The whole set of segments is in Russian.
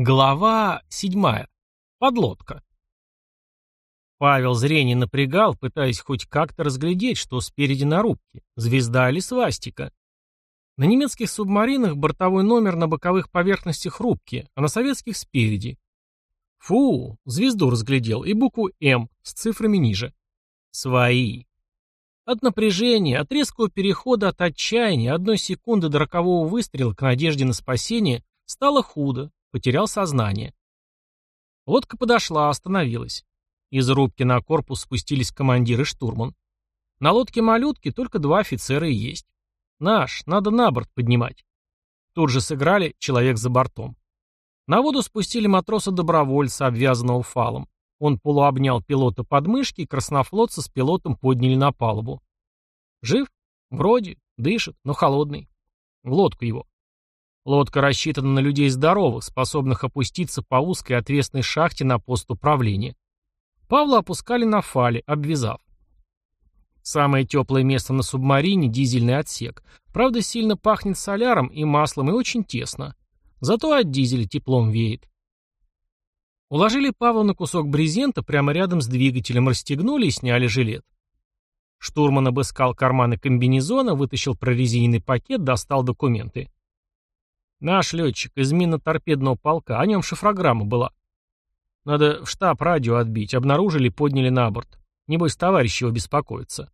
Глава седьмая. Подлодка. Павел зрение напрягал, пытаясь хоть как-то разглядеть, что спереди на рубке, звезда или свастика. На немецких субмаринах бортовой номер на боковых поверхностях рубки, а на советских спереди. Фу, звезду разглядел и букву «М» с цифрами ниже. Свои. От напряжения, от резкого перехода от отчаяния, одной секунды до рокового выстрела к надежде на спасение стало худо, Потерял сознание. Лодка подошла, остановилась. Из рубки на корпус спустились командир и штурман. На лодке малютки только два офицера и есть. Наш, надо на борт поднимать. Тут же сыграли «Человек за бортом». На воду спустили матроса-добровольца, обвязанного фалом. Он полуобнял пилота под мышки, и краснофлотца с пилотом подняли на палубу. Жив? Вроде. Дышит, но холодный. В лодку его. Лодка рассчитана на людей здоровых, способных опуститься по узкой отвесной шахте на пост управления. Павла опускали на фале, обвязав. Самое теплое место на субмарине – дизельный отсек. Правда, сильно пахнет соляром и маслом и очень тесно. Зато от дизеля теплом веет. Уложили Павла на кусок брезента прямо рядом с двигателем, расстегнули и сняли жилет. Штурман обыскал карманы комбинезона, вытащил прорезиненный пакет, достал документы. Наш летчик из минно-торпедного полка, о нем шифрограмма была. Надо в штаб радио отбить, обнаружили, подняли на борт. Небось, товарищ его беспокоится.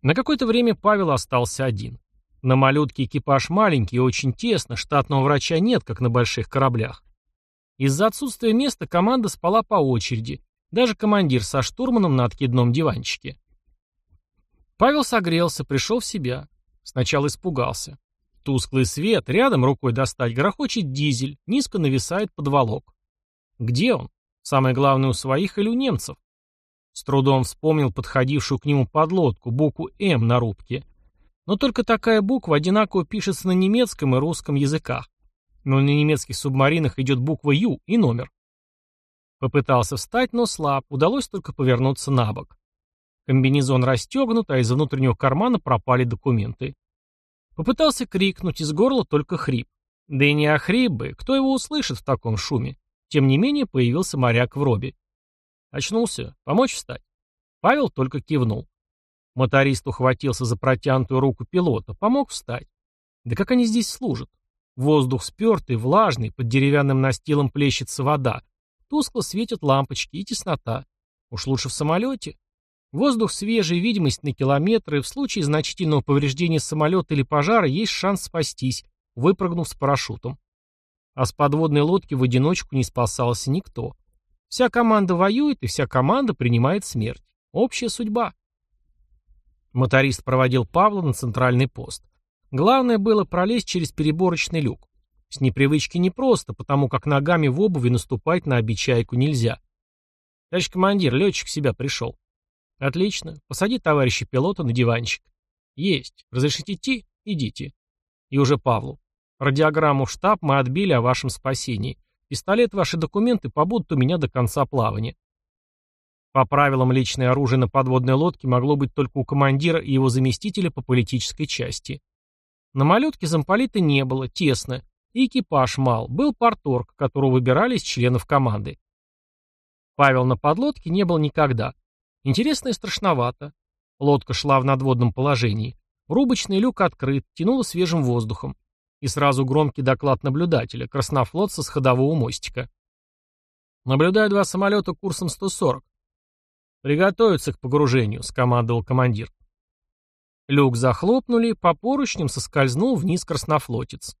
На какое-то время Павел остался один. На малютке экипаж маленький и очень тесно, штатного врача нет, как на больших кораблях. Из-за отсутствия места команда спала по очереди, даже командир со штурманом на откидном диванчике. Павел согрелся, пришел в себя. Сначала испугался. Тусклый свет, рядом рукой достать, грохочет дизель, низко нависает подволок. Где он? Самое главное, у своих или у немцев? С трудом вспомнил подходившую к нему подлодку, букву «М» на рубке. Но только такая буква одинаково пишется на немецком и русском языках. Но на немецких субмаринах идет буква «Ю» и номер. Попытался встать, но слаб, удалось только повернуться на бок. Комбинезон расстегнут, а из внутреннего кармана пропали документы. Попытался крикнуть, из горла только хрип. Да и не охрип бы, кто его услышит в таком шуме? Тем не менее появился моряк в робе. Очнулся. Помочь встать? Павел только кивнул. Моторист ухватился за протянутую руку пилота, помог встать. Да как они здесь служат? Воздух спертый, влажный, под деревянным настилом плещется вода. Тускло светят лампочки и теснота. Уж лучше в самолете. Воздух свежий, видимость на километры, в случае значительного повреждения самолета или пожара есть шанс спастись, выпрыгнув с парашютом. А с подводной лодки в одиночку не спасался никто. Вся команда воюет, и вся команда принимает смерть. Общая судьба. Моторист проводил Павла на центральный пост. Главное было пролезть через переборочный люк. С непривычки непросто, потому как ногами в обуви наступать на обечайку нельзя. Товарищ командир, летчик себя пришел. Отлично. Посади товарища пилота на диванчик. Есть. Разрешите идти? Идите. И уже Павлу. Радиограмму в штаб мы отбили о вашем спасении. Пистолет, ваши документы побудут у меня до конца плавания. По правилам, личное оружие на подводной лодке могло быть только у командира и его заместителя по политической части. На малютке замполита не было, тесно, и экипаж мал, был порторг, которого выбирали из членов команды. Павел на подлодке не был никогда. Интересно и страшновато. Лодка шла в надводном положении. Рубочный люк открыт, тянуло свежим воздухом. И сразу громкий доклад наблюдателя, краснофлотца с ходового мостика. «Наблюдаю два самолета курсом 140. «Приготовиться к погружению», — скомандовал командир. Люк захлопнули, по поручням соскользнул вниз краснофлотец.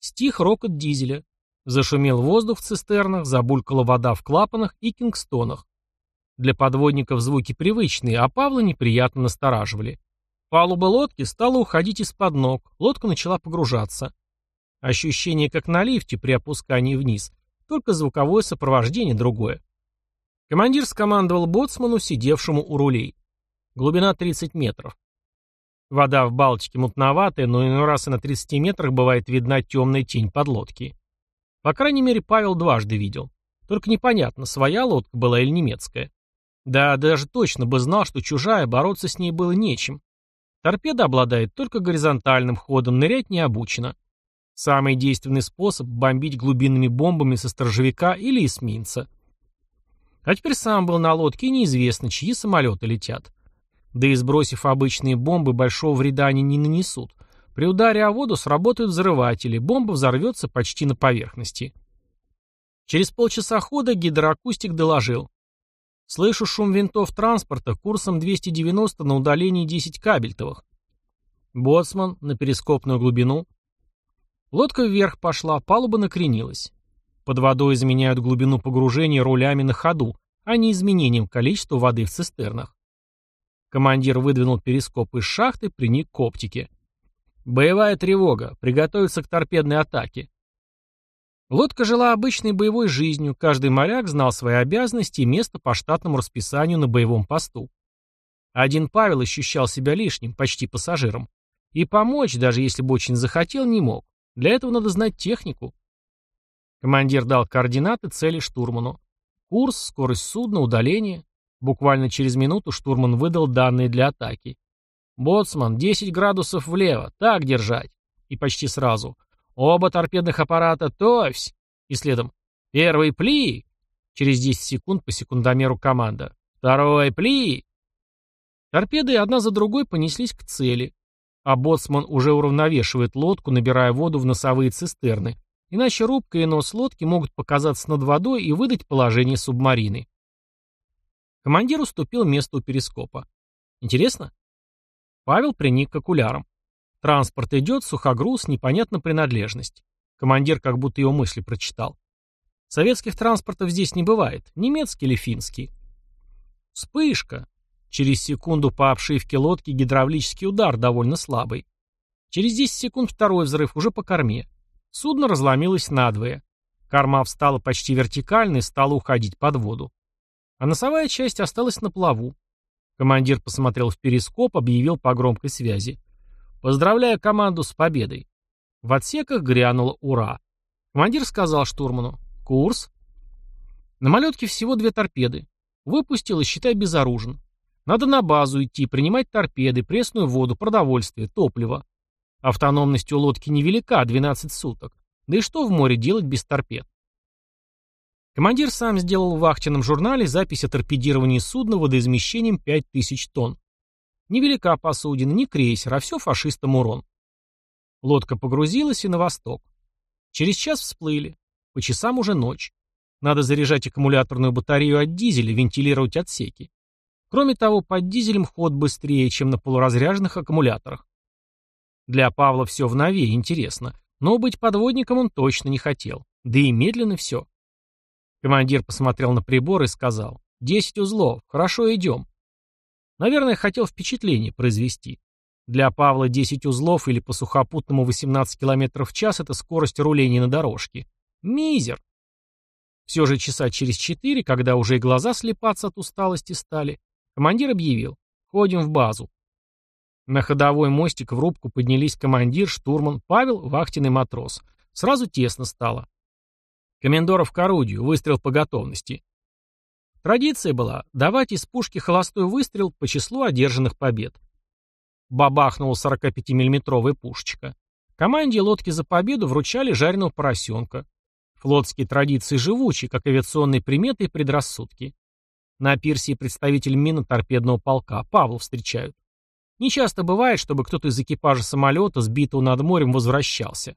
Стих рокот дизеля. Зашумел воздух в цистернах, забулькала вода в клапанах и кингстонах. Для подводников звуки привычные, а Павла неприятно настораживали. Палуба лодки стала уходить из-под ног, лодка начала погружаться. Ощущение как на лифте при опускании вниз, только звуковое сопровождение другое. Командир скомандовал боцману, сидевшему у рулей. Глубина 30 метров. Вода в Балтике мутноватая, но иной раз и на 30 метрах бывает видна темная тень подлодки. По крайней мере, Павел дважды видел. Только непонятно, своя лодка была или немецкая. Да, даже точно бы знал, что чужая, бороться с ней было нечем. Торпеда обладает только горизонтальным ходом, нырять не обучена. Самый действенный способ – бомбить глубинными бомбами со сторожевика или эсминца. А теперь сам был на лодке, и неизвестно, чьи самолеты летят. Да и сбросив обычные бомбы, большого вреда они не нанесут. При ударе о воду сработают взрыватели, бомба взорвется почти на поверхности. Через полчаса хода гидроакустик доложил. Слышу шум винтов транспорта курсом 290 на удалении 10 кабельтовых. Боцман на перископную глубину. Лодка вверх пошла, палуба накренилась. Под водой изменяют глубину погружения рулями на ходу, а не изменением количества воды в цистернах. Командир выдвинул перископ из шахты, приник к оптике. Боевая тревога. Приготовиться к торпедной атаке. Лодка жила обычной боевой жизнью, каждый моряк знал свои обязанности и место по штатному расписанию на боевом посту. Один Павел ощущал себя лишним, почти пассажиром. И помочь, даже если бы очень захотел, не мог. Для этого надо знать технику. Командир дал координаты цели штурману. Курс, скорость судна, удаление. Буквально через минуту штурман выдал данные для атаки. «Боцман, 10 градусов влево, так держать». И почти сразу. Оба торпедных аппарата «Товсь!» И следом «Первый пли!» Через 10 секунд по секундомеру команда «Второй пли!» Торпеды одна за другой понеслись к цели, а боцман уже уравновешивает лодку, набирая воду в носовые цистерны, иначе рубка и нос лодки могут показаться над водой и выдать положение субмарины. Командир уступил место у перископа. Интересно? Павел приник к окулярам. Транспорт идет, сухогруз, непонятна принадлежность. Командир как будто его мысли прочитал. Советских транспортов здесь не бывает, немецкий или финский. Вспышка. Через секунду по обшивке лодки гидравлический удар довольно слабый. Через 10 секунд второй взрыв уже по корме. Судно разломилось надвое. Корма встала почти вертикально и стала уходить под воду. А носовая часть осталась на плаву. Командир посмотрел в перископ, объявил по громкой связи. Поздравляю команду с победой. В отсеках грянуло «Ура!». Командир сказал штурману. Курс. На малютке всего две торпеды. Выпустил и, считай, безоружен. Надо на базу идти, принимать торпеды, пресную воду, продовольствие, топливо. Автономность у лодки невелика, 12 суток. Да и что в море делать без торпед? Командир сам сделал в вахтенном журнале запись о торпедировании судна водоизмещением 5000 тонн. Невелика посудина, не крейсер, а все фашистам урон. Лодка погрузилась и на восток. Через час всплыли. По часам уже ночь. Надо заряжать аккумуляторную батарею от дизеля, вентилировать отсеки. Кроме того, под дизелем ход быстрее, чем на полуразряженных аккумуляторах. Для Павла все в нове, интересно. Но быть подводником он точно не хотел. Да и медленно все. Командир посмотрел на прибор и сказал. «Десять узлов. Хорошо, идем. Наверное, хотел впечатление произвести. Для Павла 10 узлов или по сухопутному 18 км в час – это скорость руления на дорожке. Мизер. Все же часа через четыре, когда уже и глаза слепаться от усталости стали, командир объявил «Ходим в базу». На ходовой мостик в рубку поднялись командир, штурман, Павел, вахтенный матрос. Сразу тесно стало. Комендоров к орудию, выстрел по готовности. Традиция была давать из пушки холостой выстрел по числу одержанных побед. Бабахнула 45-миллиметровая пушечка. Команде лодки за победу вручали жареного поросенка. Флотские традиции живучи, как авиационные приметы и предрассудки. На пирсе представитель минно-торпедного полка, Павлов, встречают. Нечасто бывает, чтобы кто-то из экипажа самолета, сбитого над морем, возвращался.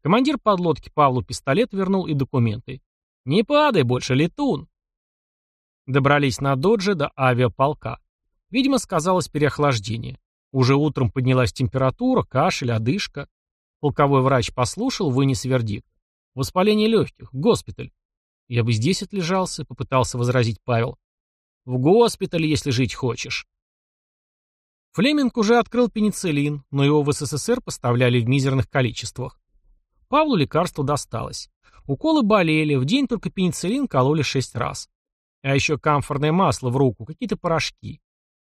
Командир подлодки Павлу пистолет вернул и документы. «Не падай больше, летун!» Добрались на додже до авиаполка. Видимо, сказалось переохлаждение. Уже утром поднялась температура, кашель, одышка. Полковой врач послушал, вынес вердикт. Воспаление легких, госпиталь. Я бы здесь отлежался, попытался возразить Павел. В госпитале, если жить хочешь. Флеминг уже открыл пенициллин, но его в СССР поставляли в мизерных количествах. Павлу лекарство досталось. Уколы болели, в день только пенициллин кололи шесть раз. А еще камфорное масло в руку, какие-то порошки.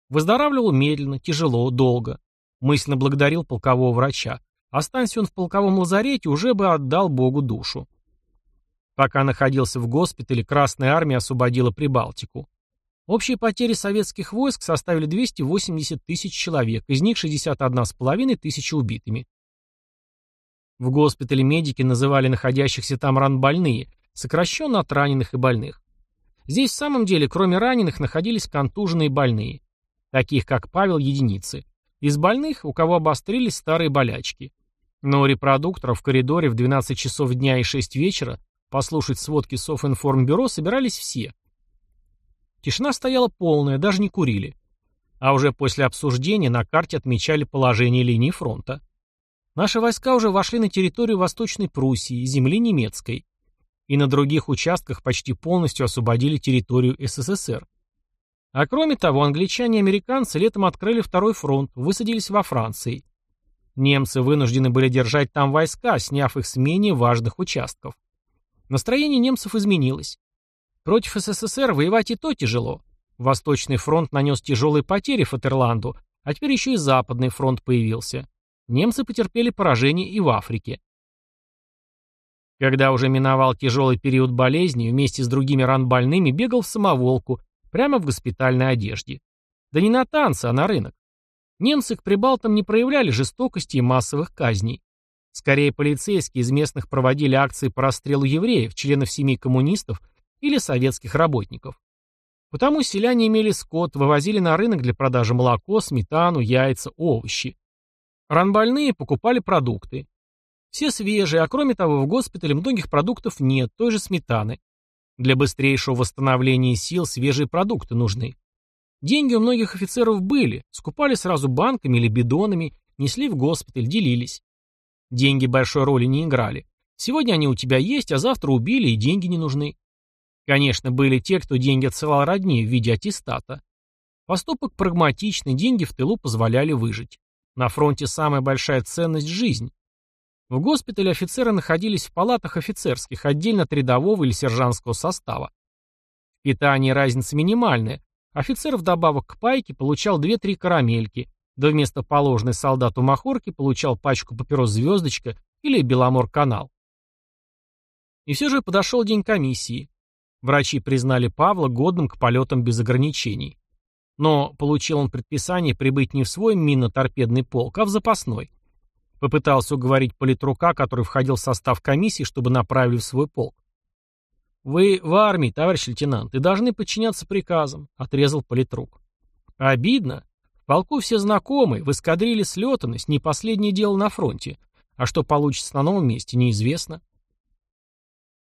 Выздоравливал медленно, тяжело, долго. Мысленно благодарил полкового врача. Останься он в полковом лазарете, уже бы отдал Богу душу. Пока находился в госпитале, Красная Армия освободила Прибалтику. Общие потери советских войск составили 280 тысяч человек, из них 61,5 тысячи убитыми. В госпитале медики называли находящихся там ранбольные, сокращенно от раненых и больных. Здесь в самом деле, кроме раненых, находились контуженные больные, таких как Павел, единицы. Из больных, у кого обострились старые болячки. Но у репродукторов в коридоре в 12 часов дня и 6 вечера послушать сводки Софинформбюро собирались все. Тишина стояла полная, даже не курили. А уже после обсуждения на карте отмечали положение линии фронта. Наши войска уже вошли на территорию Восточной Пруссии, земли немецкой. И на других участках почти полностью освободили территорию СССР. А кроме того, англичане и американцы летом открыли второй фронт, высадились во Франции. Немцы вынуждены были держать там войска, сняв их с менее важных участков. Настроение немцев изменилось. Против СССР воевать и то тяжело. Восточный фронт нанес тяжелые потери Фатерланду, а теперь еще и Западный фронт появился. Немцы потерпели поражение и в Африке. Когда уже миновал тяжелый период болезни, вместе с другими ранбольными бегал в самоволку, прямо в госпитальной одежде. Да не на танцы, а на рынок. Немцы к прибалтам не проявляли жестокости и массовых казней. Скорее, полицейские из местных проводили акции по расстрелу евреев, членов семей коммунистов или советских работников. Потому селяне имели скот, вывозили на рынок для продажи молоко, сметану, яйца, овощи. Ранбольные покупали продукты. Все свежие, а кроме того, в госпитале многих продуктов нет, той же сметаны. Для быстрейшего восстановления сил свежие продукты нужны. Деньги у многих офицеров были, скупали сразу банками или бидонами, несли в госпиталь, делились. Деньги большой роли не играли. Сегодня они у тебя есть, а завтра убили и деньги не нужны. Конечно, были те, кто деньги отсылал родне в виде аттестата. Поступок прагматичный, деньги в тылу позволяли выжить. На фронте самая большая ценность – жизнь. В госпитале офицеры находились в палатах офицерских, отдельно от рядового или сержантского состава. В питании разница минимальная. Офицер вдобавок к пайке получал 2-3 карамельки, да вместо положенной солдату махорки получал пачку папирос «Звездочка» или «Беломор-канал». И все же подошел день комиссии. Врачи признали Павла годным к полетам без ограничений. Но получил он предписание прибыть не в свой минно-торпедный полк, а в запасной. Попытался уговорить политрука, который входил в состав комиссии, чтобы направили в свой полк. «Вы в армии, товарищ лейтенант, и должны подчиняться приказам», — отрезал политрук. «Обидно. В полку все знакомы, в эскадриле слетанность, не последнее дело на фронте. А что получится на новом месте, неизвестно».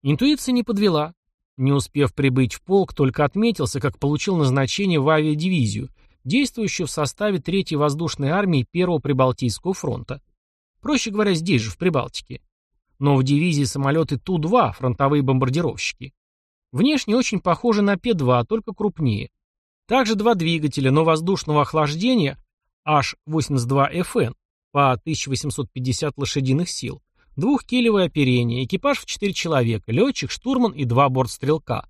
Интуиция не подвела. Не успев прибыть в полк, только отметился, как получил назначение в авиадивизию, действующую в составе 3-й воздушной армии 1-го Прибалтийского фронта. Проще говоря, здесь же, в Прибалтике. Но в дивизии самолеты Ту-2, фронтовые бомбардировщики. Внешне очень похожи на П-2, только крупнее. Также два двигателя, но воздушного охлаждения H-82FN по 1850 лошадиных сил, Двухкилевое оперение, экипаж в 4 человека, летчик, штурман и два бортстрелка.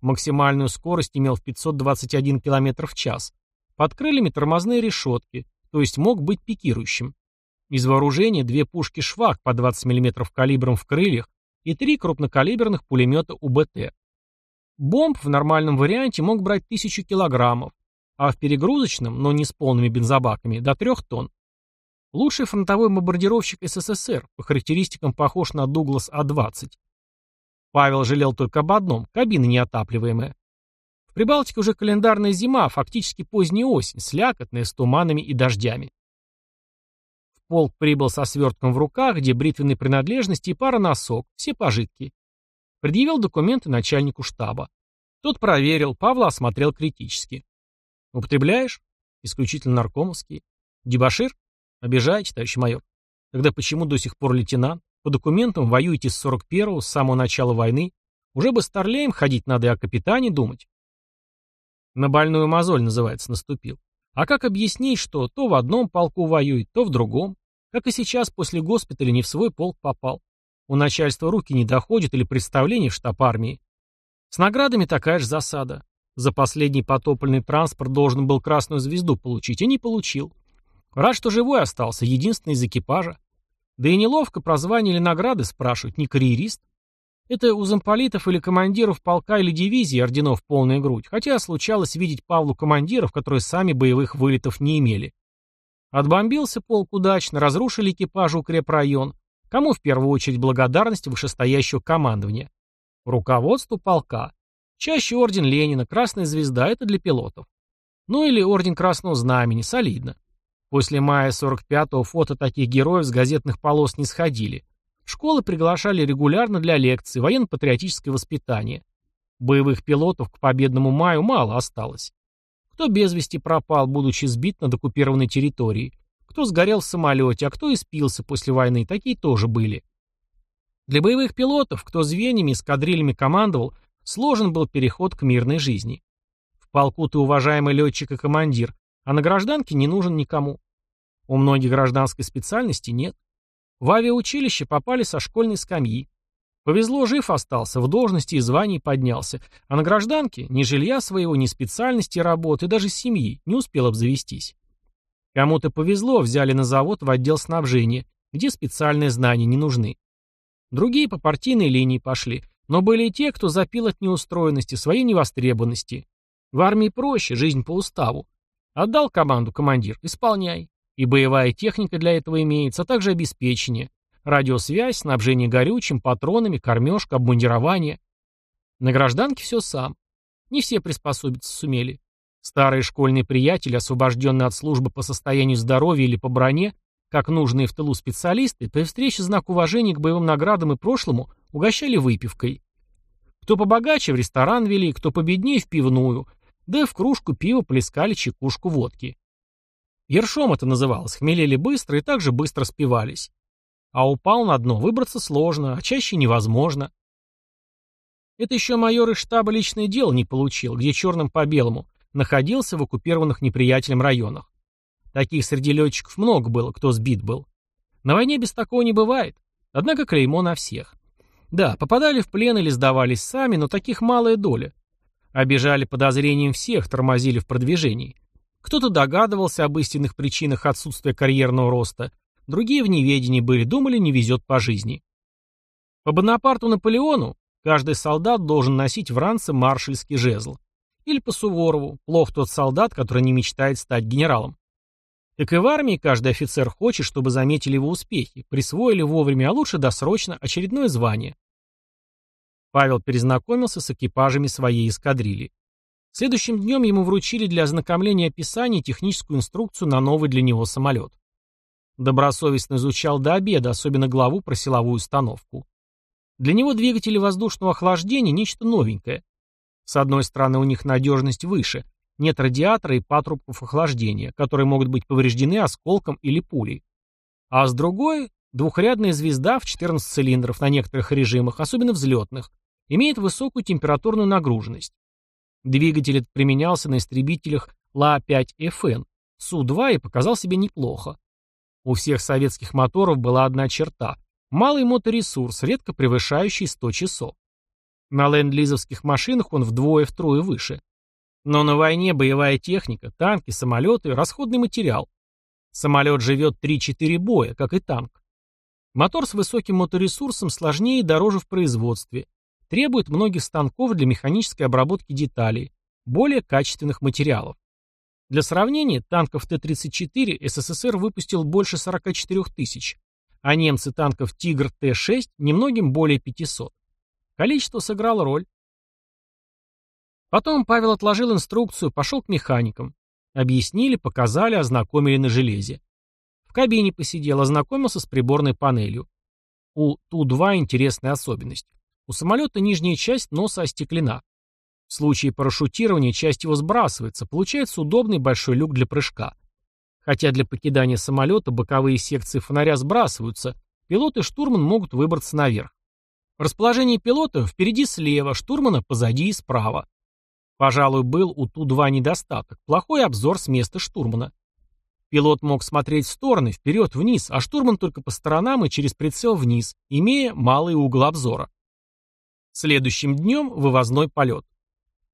Максимальную скорость имел в 521 км в час. Под крыльями тормозные решетки, то есть мог быть пикирующим. Из вооружения две пушки «Швак» по 20 мм калибром в крыльях и три крупнокалиберных пулемета УБТ. Бомб в нормальном варианте мог брать 1000 килограммов, а в перегрузочном, но не с полными бензобаками, до 3 тонн. Лучший фронтовой бомбардировщик СССР, по характеристикам похож на Дуглас А-20. Павел жалел только об одном – кабина неотапливаемая. В Прибалтике уже календарная зима, фактически поздняя осень, слякотная, с туманами и дождями. Полк прибыл со свертком в руках, где бритвенные принадлежности и пара носок, все пожитки. Предъявил документы начальнику штаба. Тот проверил, Павла осмотрел критически. «Употребляешь?» «Исключительно наркомовские». «Дебашир?» Обижаете, товарищ майор? Тогда почему до сих пор лейтенант? По документам воюете с 41-го, с самого начала войны. Уже бы старлеем ходить надо и о капитане думать. На больную мозоль, называется, наступил. А как объяснить, что то в одном полку воюет, то в другом? Как и сейчас после госпиталя не в свой полк попал. У начальства руки не доходят или представление в штаб армии. С наградами такая же засада. За последний потопленный транспорт должен был красную звезду получить, и не получил. Рад, что живой остался, единственный из экипажа. Да и неловко про звание или награды спрашивать, не карьерист. Это у замполитов или командиров полка или дивизии орденов полная грудь, хотя случалось видеть Павлу командиров, которые сами боевых вылетов не имели. Отбомбился полк удачно, разрушили экипажу укрепрайон, Кому в первую очередь благодарность вышестоящего командования? Руководству полка. Чаще орден Ленина, Красная Звезда – это для пилотов. Ну или орден Красного Знамени, солидно. После мая 45-го фото таких героев с газетных полос не сходили. Школы приглашали регулярно для лекций, военно-патриотическое воспитание. Боевых пилотов к победному маю мало осталось. Кто без вести пропал, будучи сбит над оккупированной территорией, кто сгорел в самолете, а кто испился после войны, такие тоже были. Для боевых пилотов, кто звеньями и эскадрильями командовал, сложен был переход к мирной жизни. В полку ты уважаемый летчик и командир, а на гражданке не нужен никому. У многих гражданской специальности нет. В авиаучилище попали со школьной скамьи. Повезло, жив остался, в должности и звании поднялся, а на гражданке ни жилья своего, ни специальности работы, даже семьи не успел обзавестись. Кому-то повезло, взяли на завод в отдел снабжения, где специальные знания не нужны. Другие по партийной линии пошли, но были и те, кто запил от неустроенности, своей невостребованности. В армии проще, жизнь по уставу. Отдал команду командир, исполняй. И боевая техника для этого имеется, а также обеспечение. Радиосвязь, снабжение горючим, патронами, кормежка, обмундирование. На гражданке все сам. Не все приспособиться сумели. Старые школьные приятели, освобожденные от службы по состоянию здоровья или по броне, как нужные в тылу специалисты, при встрече знак уважения к боевым наградам и прошлому угощали выпивкой. Кто побогаче в ресторан вели, кто победнее в пивную, да в кружку пива плескали чекушку водки. Ершом это называлось, хмелели быстро и также быстро спивались. А упал на дно, выбраться сложно, а чаще невозможно. Это еще майор из штаба личное дело не получил, где черным по белому находился в оккупированных неприятелем районах. Таких среди летчиков много было, кто сбит был. На войне без такого не бывает. Однако клеймо на всех. Да, попадали в плен или сдавались сами, но таких малая доля. Обижали подозрением всех, тормозили в продвижении. Кто-то догадывался об истинных причинах отсутствия карьерного роста, другие в неведении были, думали, не везет по жизни. По Бонапарту Наполеону каждый солдат должен носить в ранце маршальский жезл. Или по Суворову, плох тот солдат, который не мечтает стать генералом. Так и в армии каждый офицер хочет, чтобы заметили его успехи, присвоили вовремя, а лучше досрочно очередное звание. Павел перезнакомился с экипажами своей эскадрильи. Следующим днем ему вручили для ознакомления описания техническую инструкцию на новый для него самолет. Добросовестно изучал до обеда, особенно главу про силовую установку. Для него двигатели воздушного охлаждения – нечто новенькое. С одной стороны, у них надежность выше, нет радиатора и патрубков охлаждения, которые могут быть повреждены осколком или пулей. А с другой – двухрядная звезда в 14 цилиндров на некоторых режимах, особенно взлетных, имеет высокую температурную нагруженность. Двигатель этот применялся на истребителях Ла-5ФН, Су-2 и показал себя неплохо. У всех советских моторов была одна черта – малый моторесурс, редко превышающий 100 часов. На ленд-лизовских машинах он вдвое-втрое выше. Но на войне боевая техника, танки, самолеты – расходный материал. Самолет живет 3-4 боя, как и танк. Мотор с высоким моторесурсом сложнее и дороже в производстве, требует многих станков для механической обработки деталей, более качественных материалов. Для сравнения, танков Т-34 СССР выпустил больше 44 тысяч, а немцы танков «Тигр» Т-6 немногим более 500. Количество сыграло роль. Потом Павел отложил инструкцию, пошел к механикам. Объяснили, показали, ознакомили на железе. В кабине посидел, ознакомился с приборной панелью. У Ту-2 интересная особенность. У самолета нижняя часть носа остеклена. В случае парашютирования часть его сбрасывается, получается удобный большой люк для прыжка. Хотя для покидания самолета боковые секции фонаря сбрасываются, пилот и штурман могут выбраться наверх. Расположение пилота впереди слева, штурмана позади и справа. Пожалуй, был у Ту-2 недостаток, плохой обзор с места штурмана. Пилот мог смотреть в стороны, вперед, вниз, а штурман только по сторонам и через прицел вниз, имея малый угол обзора. Следующим днем вывозной полет.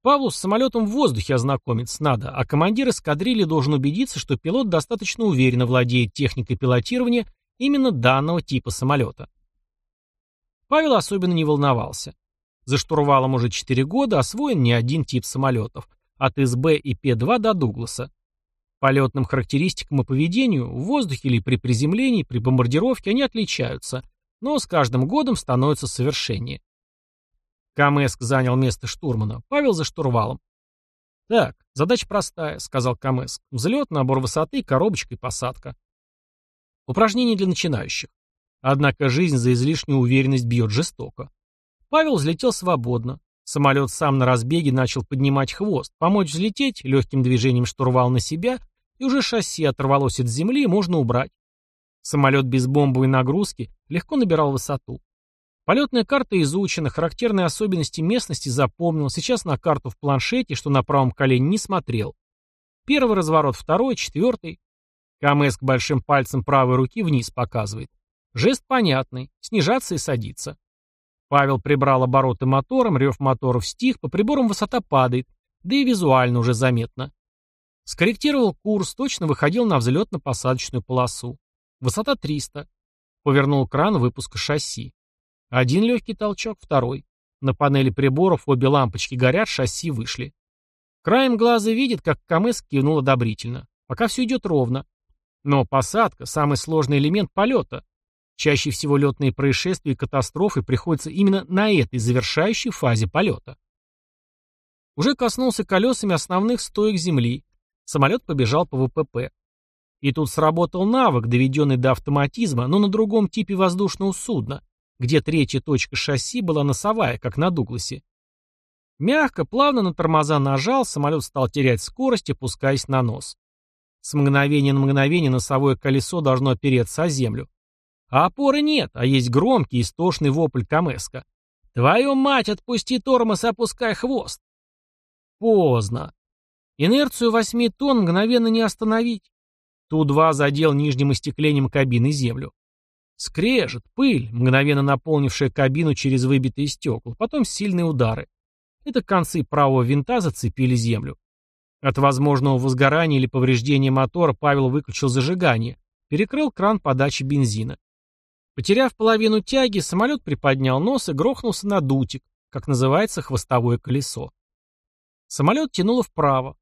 Павлу с самолетом в воздухе ознакомиться надо, а командир эскадрильи должен убедиться, что пилот достаточно уверенно владеет техникой пилотирования именно данного типа самолета. Павел особенно не волновался. За штурвалом уже 4 года освоен не один тип самолетов, от СБ и П-2 до Дугласа. Полетным характеристикам и поведению в воздухе или при приземлении, при бомбардировке они отличаются, но с каждым годом становится совершеннее. Камеск занял место штурмана, Павел за штурвалом. «Так, задача простая», — сказал Камеск. «Взлет, набор высоты, коробочка и посадка». Упражнение для начинающих. Однако жизнь за излишнюю уверенность бьет жестоко. Павел взлетел свободно. Самолет сам на разбеге начал поднимать хвост, помочь взлететь, легким движением штурвал на себя, и уже шасси оторвалось от земли, можно убрать. Самолет без бомбовой нагрузки легко набирал высоту. Полетная карта изучена, характерные особенности местности запомнил, сейчас на карту в планшете, что на правом колене не смотрел. Первый разворот, второй, четвертый. КМС к большим пальцем правой руки вниз показывает. Жест понятный, снижаться и садиться. Павел прибрал обороты мотором, рев моторов стих, по приборам высота падает, да и визуально уже заметно. Скорректировал курс, точно выходил на взлетно-посадочную полосу. Высота 300. Повернул кран выпуска шасси. Один легкий толчок, второй. На панели приборов обе лампочки горят, шасси вышли. Краем глаза видит, как КМС кивнул одобрительно. Пока все идет ровно. Но посадка – самый сложный элемент полета. Чаще всего летные происшествия и катастрофы приходятся именно на этой завершающей фазе полета. Уже коснулся колесами основных стоек земли. Самолет побежал по ВПП. И тут сработал навык, доведенный до автоматизма, но на другом типе воздушного судна где третья точка шасси была носовая, как на Дугласе. Мягко, плавно на тормоза нажал, самолет стал терять скорость, опускаясь на нос. С мгновения на мгновение носовое колесо должно опереться о землю. А опоры нет, а есть громкий истошный вопль Камеска. «Твою мать, отпусти тормоз опускай хвост!» Поздно. Инерцию восьми тонн мгновенно не остановить. Ту-2 задел нижним остеклением кабины землю. Скрежет, пыль, мгновенно наполнившая кабину через выбитые стекла, потом сильные удары. Это концы правого винта зацепили землю. От возможного возгорания или повреждения мотора Павел выключил зажигание, перекрыл кран подачи бензина. Потеряв половину тяги, самолет приподнял нос и грохнулся на дутик, как называется хвостовое колесо. Самолет тянуло вправо.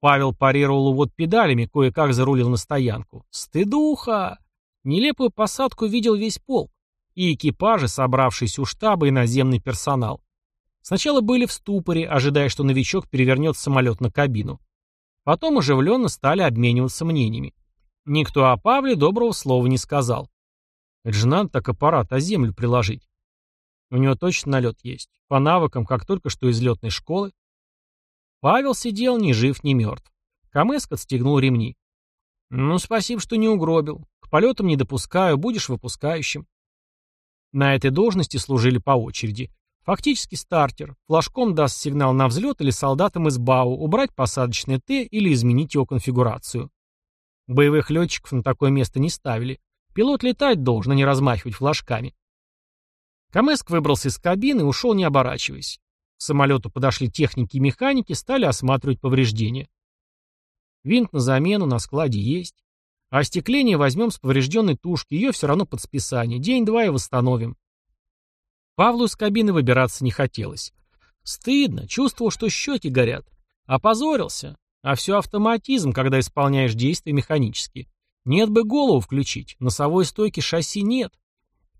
Павел парировал увод педалями, кое-как зарулил на стоянку. «Стыдуха!» Нелепую посадку видел весь полк. И экипажи, собравшиеся у штаба, и наземный персонал. Сначала были в ступоре, ожидая, что новичок перевернет самолет на кабину. Потом оживленно стали обмениваться мнениями. Никто о Павле доброго слова не сказал. Это же надо так аппарат о землю приложить. У него точно налет есть. По навыкам, как только что из летной школы. Павел сидел ни жив, ни мертв. Камеск отстегнул ремни. Ну, спасибо, что не угробил полетам не допускаю, будешь выпускающим. На этой должности служили по очереди. Фактически стартер. Флажком даст сигнал на взлет или солдатам из БАУ убрать посадочное Т или изменить его конфигурацию. Боевых летчиков на такое место не ставили. Пилот летать должен, а не размахивать флажками. Камеск выбрался из кабины и ушел, не оборачиваясь. К самолету подошли техники и механики, стали осматривать повреждения. Винт на замену на складе есть. А остекление возьмем с поврежденной тушки, ее все равно под списание. День-два и восстановим. Павлу из кабины выбираться не хотелось. Стыдно, чувствовал, что щеки горят. Опозорился. А все автоматизм, когда исполняешь действия механически. Нет бы голову включить, носовой стойки шасси нет.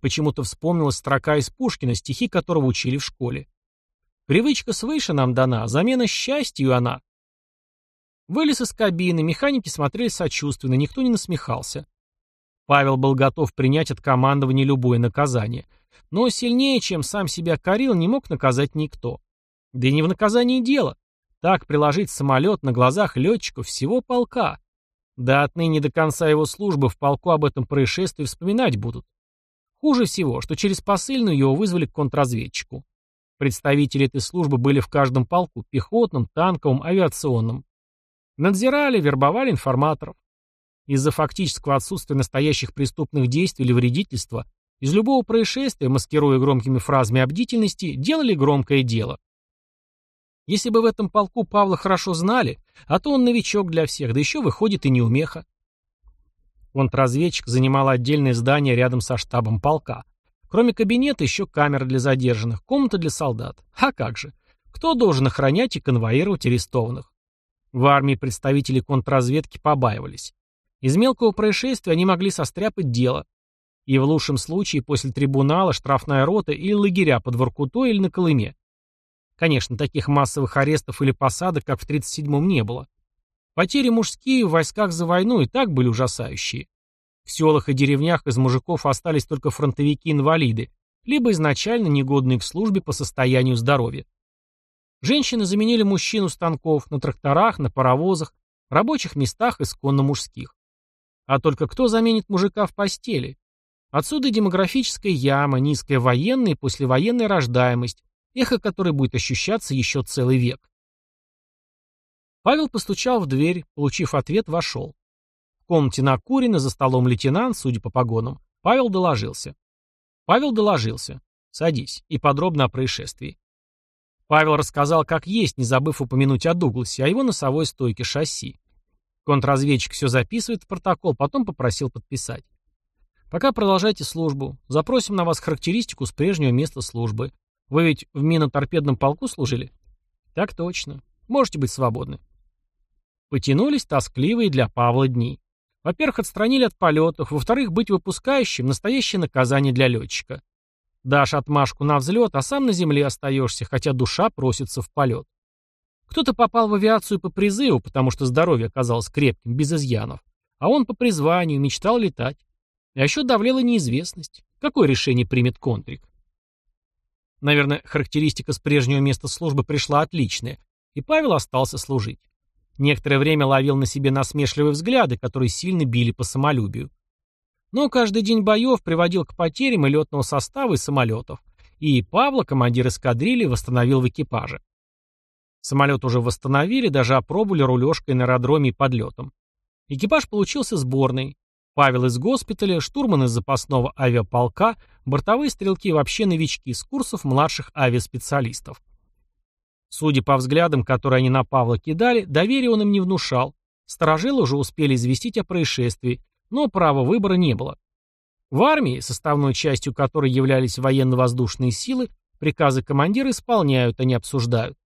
Почему-то вспомнилась строка из Пушкина, стихи которого учили в школе. Привычка свыше нам дана, замена счастью она. Вылез из кабины, механики смотрели сочувственно, никто не насмехался. Павел был готов принять от командования любое наказание. Но сильнее, чем сам себя корил, не мог наказать никто. Да и не в наказании дело. Так приложить самолет на глазах летчиков всего полка. Да отныне до конца его службы в полку об этом происшествии вспоминать будут. Хуже всего, что через посыльную его вызвали к контрразведчику. Представители этой службы были в каждом полку – пехотном, танковом, авиационном. Надзирали, вербовали информаторов. Из-за фактического отсутствия настоящих преступных действий или вредительства из любого происшествия, маскируя громкими фразами о бдительности, делали громкое дело. Если бы в этом полку Павла хорошо знали, а то он новичок для всех, да еще выходит и неумеха. Контрразведчик занимал отдельное здание рядом со штабом полка. Кроме кабинета еще камера для задержанных, комната для солдат. А как же? Кто должен охранять и конвоировать арестованных? В армии представители контрразведки побаивались. Из мелкого происшествия они могли состряпать дело. И в лучшем случае после трибунала, штрафная рота или лагеря под Воркутой или на Колыме. Конечно, таких массовых арестов или посадок, как в 37-м, не было. Потери мужские в войсках за войну и так были ужасающие. В селах и деревнях из мужиков остались только фронтовики-инвалиды, либо изначально негодные к службе по состоянию здоровья. Женщины заменили мужчин у станков, на тракторах, на паровозах, рабочих местах исконно мужских. А только кто заменит мужика в постели? Отсюда демографическая яма, низкая военная и послевоенная рождаемость, эхо которой будет ощущаться еще целый век. Павел постучал в дверь, получив ответ, вошел. В комнате накурено, за столом лейтенант, судя по погонам. Павел доложился. Павел доложился. Садись. И подробно о происшествии. Павел рассказал, как есть, не забыв упомянуть о Дугласе, о его носовой стойке шасси. Контрразведчик все записывает в протокол, потом попросил подписать. Пока продолжайте службу. Запросим на вас характеристику с прежнего места службы. Вы ведь в миноторпедном полку служили? Так точно. Можете быть свободны. Потянулись тоскливые для Павла дни. Во-первых, отстранили от полетов, во-вторых, быть выпускающим – настоящее наказание для летчика. Дашь отмашку на взлет, а сам на земле остаешься, хотя душа просится в полет. Кто-то попал в авиацию по призыву, потому что здоровье оказалось крепким, без изъянов. А он по призванию мечтал летать. А еще давлела неизвестность. Какое решение примет контрик? Наверное, характеристика с прежнего места службы пришла отличная, и Павел остался служить. Некоторое время ловил на себе насмешливые взгляды, которые сильно били по самолюбию. Но каждый день боев приводил к потерям и летного состава и самолетов, и Павла, командир эскадрильи, восстановил в экипаже. Самолет уже восстановили, даже опробовали рулежкой на аэродроме и подлетом. Экипаж получился сборный. Павел из госпиталя, штурман из запасного авиаполка, бортовые стрелки вообще новички с курсов младших авиаспециалистов. Судя по взглядам, которые они на Павла кидали, доверия он им не внушал. Сторожилы уже успели известить о происшествии, но права выбора не было. В армии, составной частью которой являлись военно-воздушные силы, приказы командира исполняют, а не обсуждают.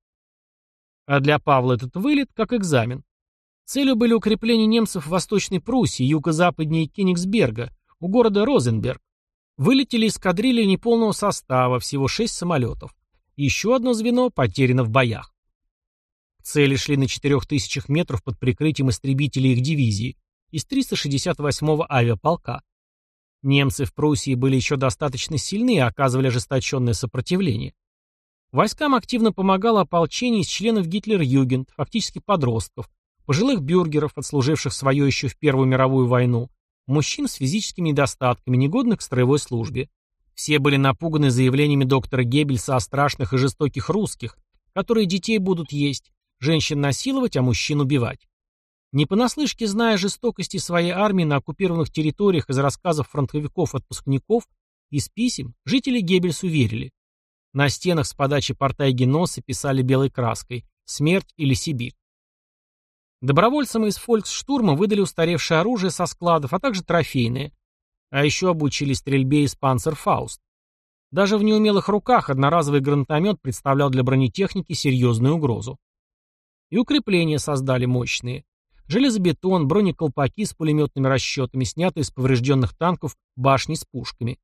А для Павла этот вылет как экзамен. Целью были укрепления немцев в Восточной Пруссии, юго-западнее Кенигсберга, у города Розенберг. Вылетели эскадрильи неполного состава, всего шесть самолетов. Еще одно звено потеряно в боях. Цели шли на 4000 метров под прикрытием истребителей их дивизии из 368-го авиаполка. Немцы в Пруссии были еще достаточно сильны и оказывали ожесточенное сопротивление. Войскам активно помогало ополчение из членов Гитлер-Югент, фактически подростков, пожилых бюргеров, отслуживших свое еще в Первую мировую войну, мужчин с физическими недостатками, негодных к строевой службе. Все были напуганы заявлениями доктора Геббельса о страшных и жестоких русских, которые детей будут есть, женщин насиловать, а мужчин убивать. Не понаслышке зная жестокости своей армии на оккупированных территориях из рассказов фронтовиков-отпускников, из писем, жители Геббельсу верили. На стенах с подачи порта геноса писали белой краской «Смерть или Сибирь». Добровольцам из фольксштурма выдали устаревшее оружие со складов, а также трофейные, а еще обучили стрельбе из «Панцерфауст». Даже в неумелых руках одноразовый гранатомет представлял для бронетехники серьезную угрозу. И укрепления создали мощные. Железобетон, бронеколпаки с пулеметными расчетами, снятые из поврежденных танков башни с пушками.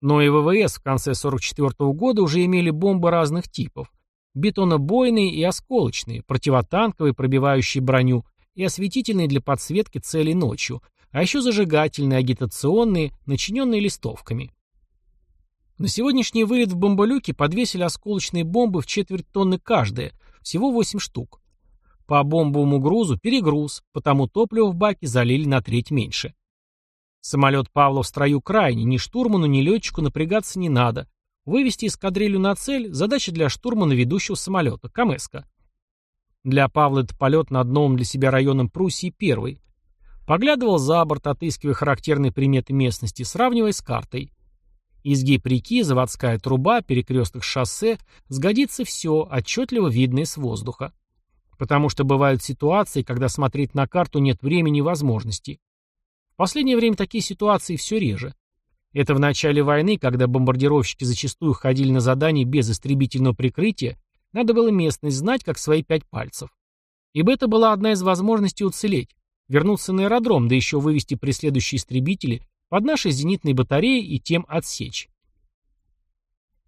Но и ВВС в конце 1944 -го года уже имели бомбы разных типов. Бетонобойные и осколочные, противотанковые, пробивающие броню, и осветительные для подсветки целей ночью, а еще зажигательные, агитационные, начиненные листовками. На сегодняшний вылет в бомболюке подвесили осколочные бомбы в четверть тонны каждая, всего 8 штук. По бомбовому грузу перегруз, потому топливо в баке залили на треть меньше. Самолет Павла в строю крайне, ни штурману, ни летчику напрягаться не надо. Вывести эскадрилью на цель – задача для штурмана ведущего самолета, Камеска. Для Павла это полет над новым для себя районом Пруссии первый. Поглядывал за борт, отыскивая характерные приметы местности, сравнивая с картой. Изгиб реки, заводская труба, перекресток шоссе, сгодится все, отчетливо видное с воздуха. Потому что бывают ситуации, когда смотреть на карту нет времени и возможности. В последнее время такие ситуации все реже. Это в начале войны, когда бомбардировщики зачастую ходили на задания без истребительного прикрытия, надо было местность знать, как свои пять пальцев. Ибо это была одна из возможностей уцелеть вернуться на аэродром, да еще вывести преследующие истребители под нашей зенитной батареей и тем отсечь.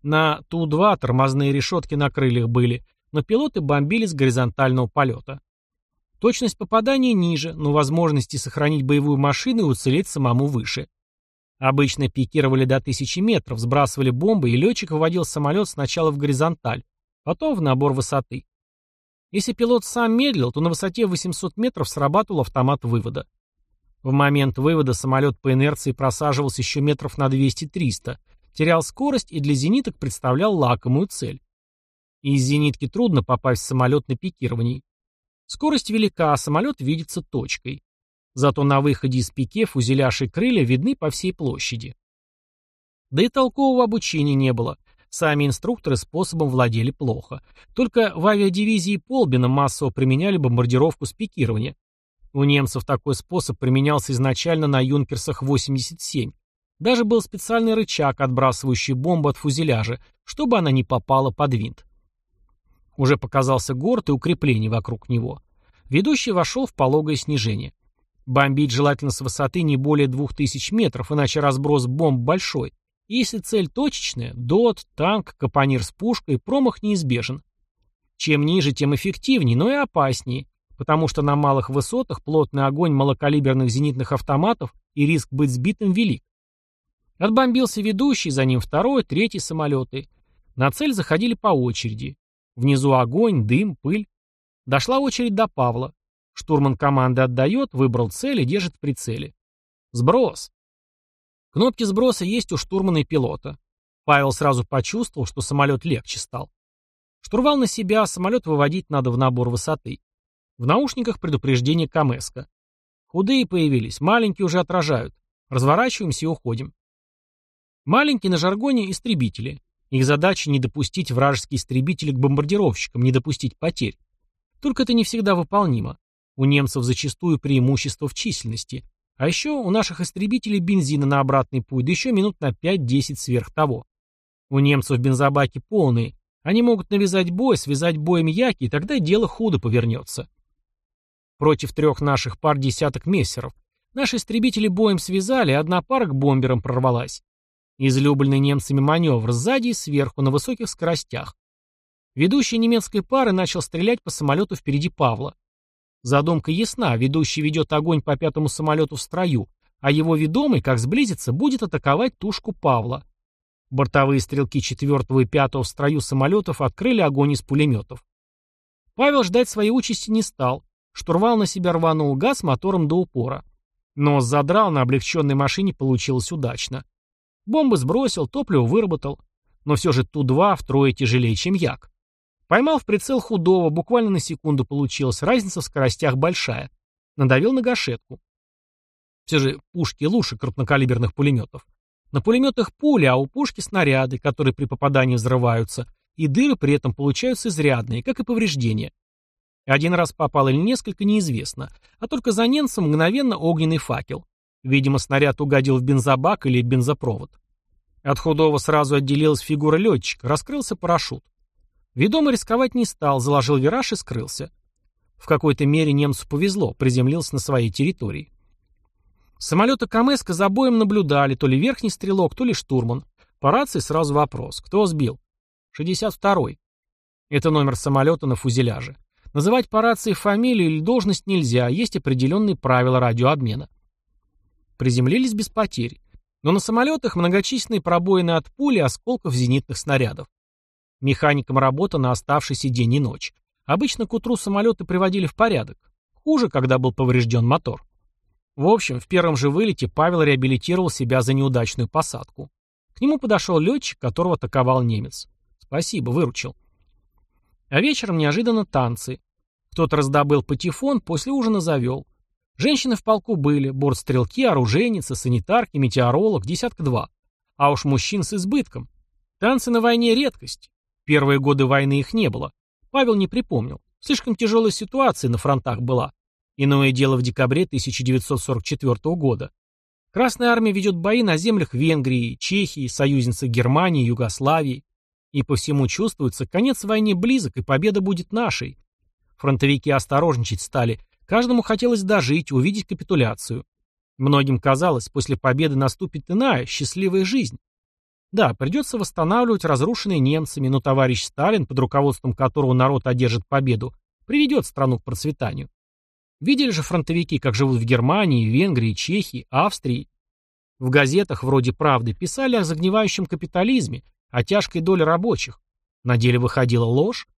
На Ту-2 тормозные решетки на крыльях были, но пилоты бомбили с горизонтального полета. Точность попадания ниже, но возможности сохранить боевую машину и уцелеть самому выше. Обычно пикировали до 1000 метров, сбрасывали бомбы, и летчик выводил самолет сначала в горизонталь, потом в набор высоты. Если пилот сам медлил, то на высоте 800 метров срабатывал автомат вывода. В момент вывода самолет по инерции просаживался еще метров на 200-300, терял скорость и для зениток представлял лакомую цель. Из зенитки трудно попасть в самолет на пикировании. Скорость велика, а самолет видится точкой. Зато на выходе из пике фюзеляж и крылья видны по всей площади. Да и толкового обучения не было. Сами инструкторы способом владели плохо. Только в авиадивизии Полбина массово применяли бомбардировку с пикирования. У немцев такой способ применялся изначально на Юнкерсах-87. Даже был специальный рычаг, отбрасывающий бомбу от фюзеляжа, чтобы она не попала под винт. Уже показался город и укрепление вокруг него. Ведущий вошел в пологое снижение. Бомбить желательно с высоты не более 2000 метров, иначе разброс бомб большой. И если цель точечная, ДОТ, танк, капонир с пушкой, промах неизбежен. Чем ниже, тем эффективнее, но и опаснее, потому что на малых высотах плотный огонь малокалиберных зенитных автоматов и риск быть сбитым велик. Отбомбился ведущий, за ним второй, третий самолеты. На цель заходили по очереди. Внизу огонь, дым, пыль. Дошла очередь до Павла. Штурман команды отдает, выбрал цель и держит в прицеле. Сброс. Кнопки сброса есть у штурмана и пилота. Павел сразу почувствовал, что самолет легче стал. Штурвал на себя, самолет выводить надо в набор высоты. В наушниках предупреждение Камеска. Худые появились, маленькие уже отражают. Разворачиваемся и уходим. Маленькие на жаргоне истребители. Их задача не допустить вражеские истребители к бомбардировщикам, не допустить потерь. Только это не всегда выполнимо. У немцев зачастую преимущество в численности. А еще у наших истребителей бензина на обратный путь, да еще минут на 5-10 сверх того. У немцев бензобаки полные. Они могут навязать бой, связать боем яки, и тогда дело худо повернется. Против трех наших пар десяток мессеров. Наши истребители боем связали, одна пара к бомберам прорвалась. Излюбленный немцами маневр сзади и сверху на высоких скоростях. Ведущий немецкой пары начал стрелять по самолету впереди Павла. Задумка ясна, ведущий ведет огонь по пятому самолету в строю, а его ведомый, как сблизится, будет атаковать тушку Павла. Бортовые стрелки четвертого и пятого в строю самолетов открыли огонь из пулеметов. Павел ждать своей участи не стал. Штурвал на себя рванул газ мотором до упора. Но задрал на облегченной машине получилось удачно. Бомбы сбросил, топливо выработал. Но все же Ту-2 втрое тяжелее, чем Як. Поймал в прицел худого, буквально на секунду получилось, разница в скоростях большая. Надавил на гашетку. Все же пушки лучше крупнокалиберных пулеметов. На пулеметах пули, а у пушки снаряды, которые при попадании взрываются, и дыры при этом получаются изрядные, как и повреждения. Один раз попал или несколько, неизвестно, а только за немцем мгновенно огненный факел. Видимо, снаряд угодил в бензобак или бензопровод. От худого сразу отделилась фигура летчика, раскрылся парашют. Ведомый рисковать не стал, заложил вираж и скрылся. В какой-то мере немцу повезло, приземлился на своей территории. Самолеты Камеска за боем наблюдали, то ли верхний стрелок, то ли штурман. По рации сразу вопрос. Кто сбил? 62-й. Это номер самолета на фузеляже. Называть по рации фамилию или должность нельзя, есть определенные правила радиообмена. Приземлились без потерь. Но на самолетах многочисленные пробоины от пули осколков зенитных снарядов. Механикам работа на оставшийся день и ночь. Обычно к утру самолеты приводили в порядок. Хуже, когда был поврежден мотор. В общем, в первом же вылете Павел реабилитировал себя за неудачную посадку. К нему подошел летчик, которого атаковал немец. Спасибо, выручил. А вечером неожиданно танцы. Кто-то раздобыл патефон, после ужина завел. Женщины в полку были, бортстрелки, оружейницы, санитарки, метеоролог, десятка два. А уж мужчин с избытком. Танцы на войне редкость. Первые годы войны их не было. Павел не припомнил. Слишком тяжелая ситуация на фронтах была. Иное дело в декабре 1944 года. Красная армия ведет бои на землях Венгрии, Чехии, союзницы Германии, Югославии. И по всему чувствуется, конец войны близок, и победа будет нашей. Фронтовики осторожничать стали. Каждому хотелось дожить, увидеть капитуляцию. Многим казалось, после победы наступит иная, счастливая жизнь. Да, придется восстанавливать разрушенные немцами, но товарищ Сталин, под руководством которого народ одержит победу, приведет страну к процветанию. Видели же фронтовики, как живут в Германии, Венгрии, Чехии, Австрии. В газетах вроде «Правды» писали о загнивающем капитализме, о тяжкой доле рабочих. На деле выходила ложь.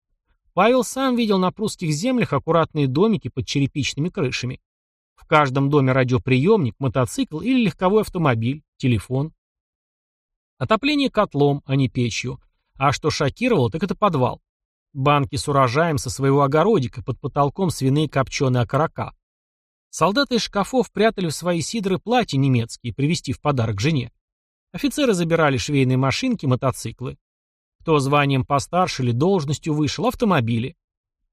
Павел сам видел на прусских землях аккуратные домики под черепичными крышами. В каждом доме радиоприемник, мотоцикл или легковой автомобиль, телефон. Отопление котлом, а не печью. А что шокировало, так это подвал. Банки с урожаем со своего огородика, под потолком свиные копченые окорока. Солдаты из шкафов прятали в свои сидры платья немецкие, привезти в подарок жене. Офицеры забирали швейные машинки, мотоциклы. Кто званием постарше или должностью вышел, автомобили.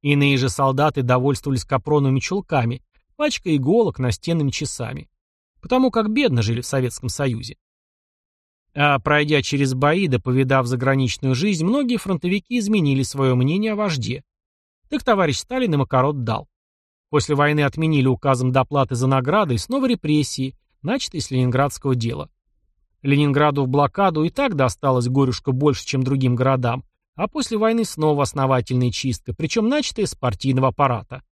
Иные же солдаты довольствовались капроновыми чулками, пачкой иголок, настенными часами. Потому как бедно жили в Советском Союзе. А пройдя через бои да повидав заграничную жизнь, многие фронтовики изменили свое мнение о вожде. Так товарищ Сталин им окорот дал. После войны отменили указом доплаты за награды и снова репрессии, начатые с ленинградского дела. Ленинграду в блокаду и так досталось горюшка больше, чем другим городам, а после войны снова основательная чистка, причем начатая с партийного аппарата.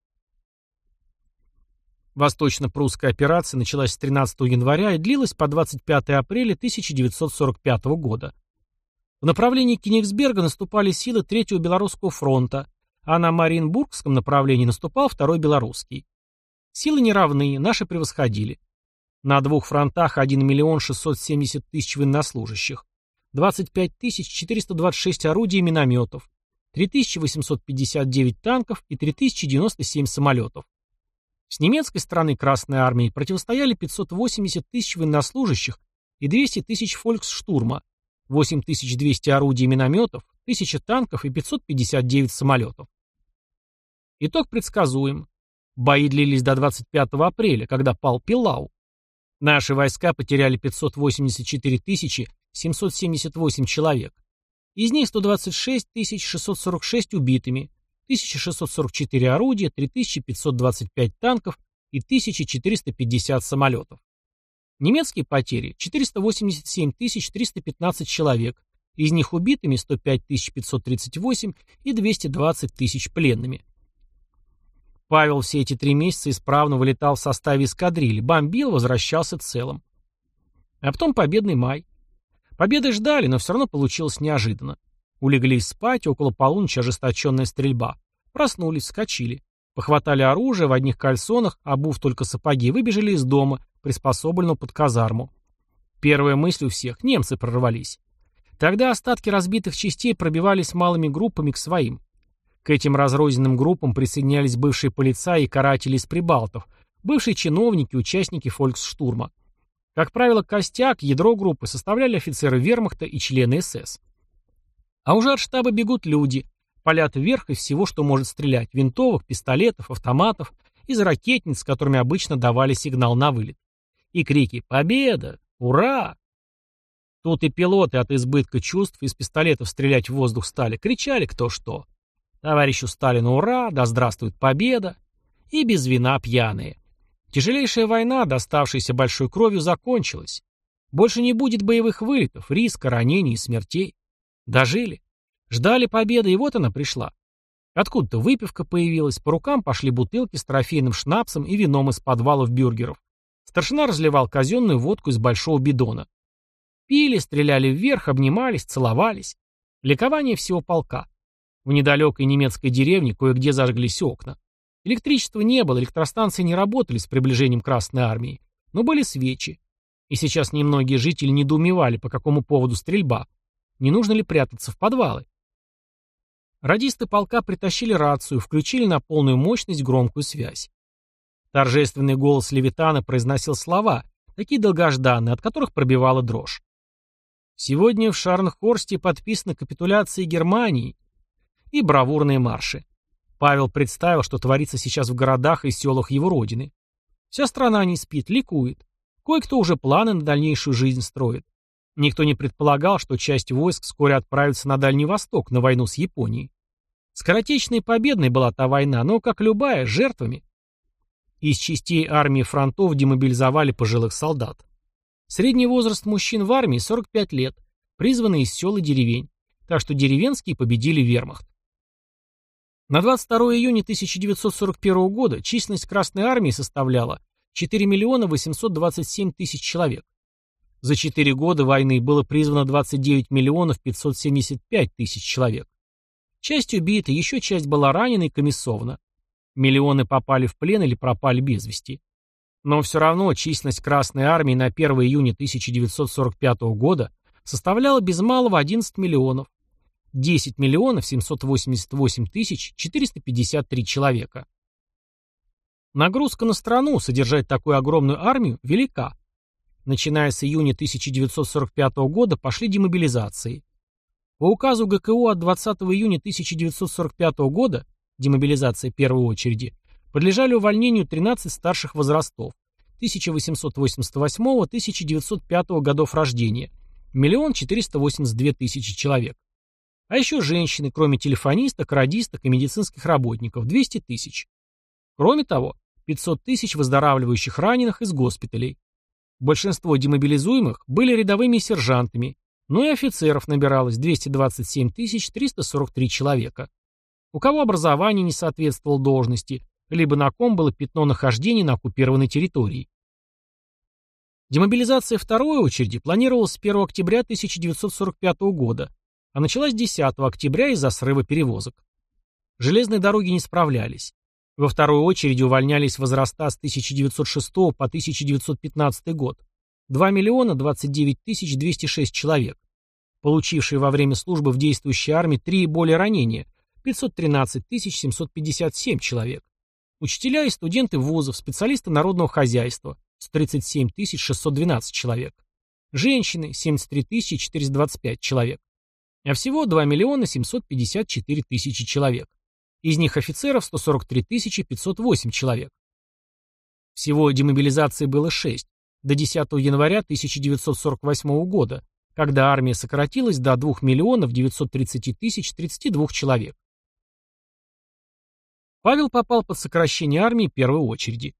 Восточно-прусская операция началась с 13 января и длилась по 25 апреля 1945 года. В направлении Кенигсберга наступали силы Третьего Белорусского фронта, а на Мариенбургском направлении наступал второй белорусский. Силы неравные, наши превосходили. На двух фронтах 1 миллион 670 тысяч военнослужащих, 25 тысяч 426 орудий и минометов, 3859 танков и 3097 самолетов. С немецкой стороны Красной Армии противостояли 580 тысяч военнослужащих и 200 тысяч фольксштурма, 8200 орудий и минометов, 1000 танков и 559 самолетов. Итог предсказуем. Бои длились до 25 апреля, когда пал Пилау. Наши войска потеряли 584 778 человек. Из них 126 646 убитыми, 1644 орудия, 3525 танков и 1450 самолетов. Немецкие потери – 487 315 человек, из них убитыми 105 538 и 220 тысяч пленными. Павел все эти три месяца исправно вылетал в составе эскадрильи, бомбил, возвращался целым. А потом победный май. Победы ждали, но все равно получилось неожиданно. Улеглись спать, около полуночи ожесточенная стрельба. Проснулись, вскочили. Похватали оружие в одних кальсонах, обув только сапоги, выбежали из дома, приспособленного под казарму. Первая мысль у всех — немцы прорвались. Тогда остатки разбитых частей пробивались малыми группами к своим. К этим разрозненным группам присоединялись бывшие полицаи и каратели из Прибалтов, бывшие чиновники, участники фольксштурма. Как правило, костяк, ядро группы составляли офицеры вермахта и члены СС. А уже от штаба бегут люди, палят вверх из всего, что может стрелять, винтовок, пистолетов, автоматов, из ракетниц, которыми обычно давали сигнал на вылет. И крики «Победа! Ура!» Тут и пилоты от избытка чувств из пистолетов стрелять в воздух стали, кричали кто что. Товарищу Сталину ура, да здравствует победа. И без вина пьяные. Тяжелейшая война, доставшаяся большой кровью, закончилась. Больше не будет боевых вылетов, риска, ранений и смертей. Дожили. Ждали победы, и вот она пришла. Откуда-то выпивка появилась, по рукам пошли бутылки с трофейным шнапсом и вином из подвалов бюргеров. Старшина разливал казенную водку из большого бидона. Пили, стреляли вверх, обнимались, целовались. Ликование всего полка. В недалекой немецкой деревне кое-где зажглись окна. Электричества не было, электростанции не работали с приближением Красной Армии, но были свечи. И сейчас немногие жители недоумевали, по какому поводу стрельба. Не нужно ли прятаться в подвалы? Радисты полка притащили рацию, включили на полную мощность громкую связь. Торжественный голос Левитана произносил слова, такие долгожданные, от которых пробивала дрожь. Сегодня в Шарнхорсте подписана капитуляция Германии, и бравурные марши. Павел представил, что творится сейчас в городах и селах его родины. Вся страна не спит, ликует. Кое-кто уже планы на дальнейшую жизнь строит. Никто не предполагал, что часть войск вскоре отправится на Дальний Восток, на войну с Японией. Скоротечной и победной была та война, но, как любая, жертвами. Из частей армии фронтов демобилизовали пожилых солдат. Средний возраст мужчин в армии 45 лет, призванные из сел и деревень, так что деревенские победили вермахт. На 22 июня 1941 года численность Красной Армии составляла 4 миллиона 827 тысяч человек. За 4 года войны было призвано 29 миллионов 575 тысяч человек. Часть убита, еще часть была ранена и комиссована. Миллионы попали в плен или пропали без вести. Но все равно численность Красной Армии на 1 июня 1945 года составляла без малого 11 миллионов. 10 миллионов 788 тысяч 453 человека. Нагрузка на страну содержать такую огромную армию велика. Начиная с июня 1945 года пошли демобилизации. По указу ГКО от 20 июня 1945 года, демобилизация первой очереди, подлежали увольнению 13 старших возрастов 1888-1905 годов рождения, миллион 482 тысячи человек. А еще женщины, кроме телефонисток, радисток и медицинских работников, 200 тысяч. Кроме того, 500 тысяч выздоравливающих раненых из госпиталей. Большинство демобилизуемых были рядовыми сержантами, но и офицеров набиралось 227 343 человека. У кого образование не соответствовало должности, либо на ком было пятно нахождения на оккупированной территории. Демобилизация второй очереди планировалась с 1 октября 1945 года, а началась 10 октября из-за срыва перевозок. Железные дороги не справлялись. Во второй очереди увольнялись возраста с 1906 по 1915 год. 2 миллиона 29 тысяч 206 человек, получившие во время службы в действующей армии три и более ранения, 513 тысяч 757 человек. Учителя и студенты вузов, специалисты народного хозяйства, 137 тысяч 612 человек. Женщины, 73 тысячи 425 человек. А всего 2 миллиона 754 тысячи человек. Из них офицеров 143 508 человек. Всего демобилизации было 6, до 10 января 1948 года, когда армия сократилась до 2 миллионов 930 тысяч 32 человек. Павел попал под сокращение армии первой очереди.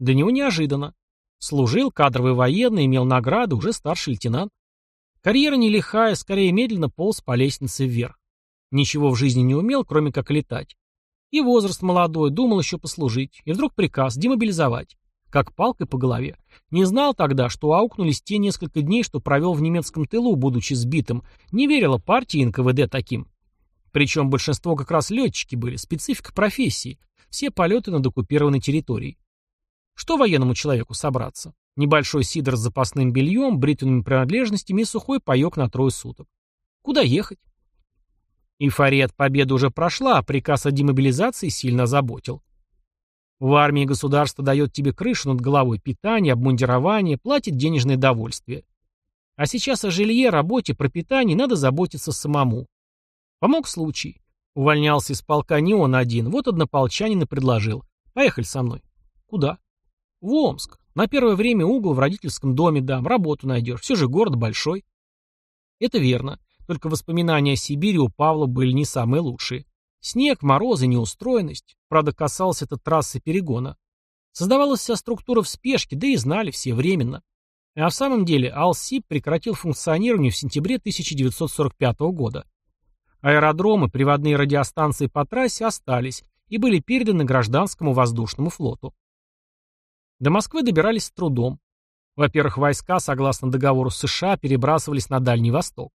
Для него неожиданно. Служил, кадровый военный, имел награды, уже старший лейтенант. Карьера не скорее медленно полз по лестнице вверх. Ничего в жизни не умел, кроме как летать. И возраст молодой, думал еще послужить. И вдруг приказ демобилизовать. Как палкой по голове. Не знал тогда, что аукнулись те несколько дней, что провел в немецком тылу, будучи сбитым. Не верила партии НКВД таким. Причем большинство как раз летчики были, специфика профессии. Все полеты над оккупированной территорией. Что военному человеку собраться? Небольшой сидр с запасным бельем, бритвенными принадлежностями и сухой паек на трое суток. Куда ехать? Эйфория от победы уже прошла, а приказ о демобилизации сильно озаботил. В армии государство дает тебе крышу над головой, питание, обмундирование, платит денежное довольствие. А сейчас о жилье, работе, пропитании надо заботиться самому. Помог случай. Увольнялся из полка не он один, вот однополчанин и предложил. Поехали со мной. Куда? В Омск. На первое время угол в родительском доме дам, работу найдешь. Все же город большой. Это верно. Только воспоминания о Сибири у Павла были не самые лучшие. Снег, морозы, неустроенность. Правда, касался это трассы перегона. Создавалась вся структура в спешке, да и знали все временно. А в самом деле Алсиб прекратил функционирование в сентябре 1945 года. Аэродромы, приводные радиостанции по трассе остались и были переданы гражданскому воздушному флоту. До Москвы добирались с трудом. Во-первых, войска, согласно договору США, перебрасывались на Дальний Восток.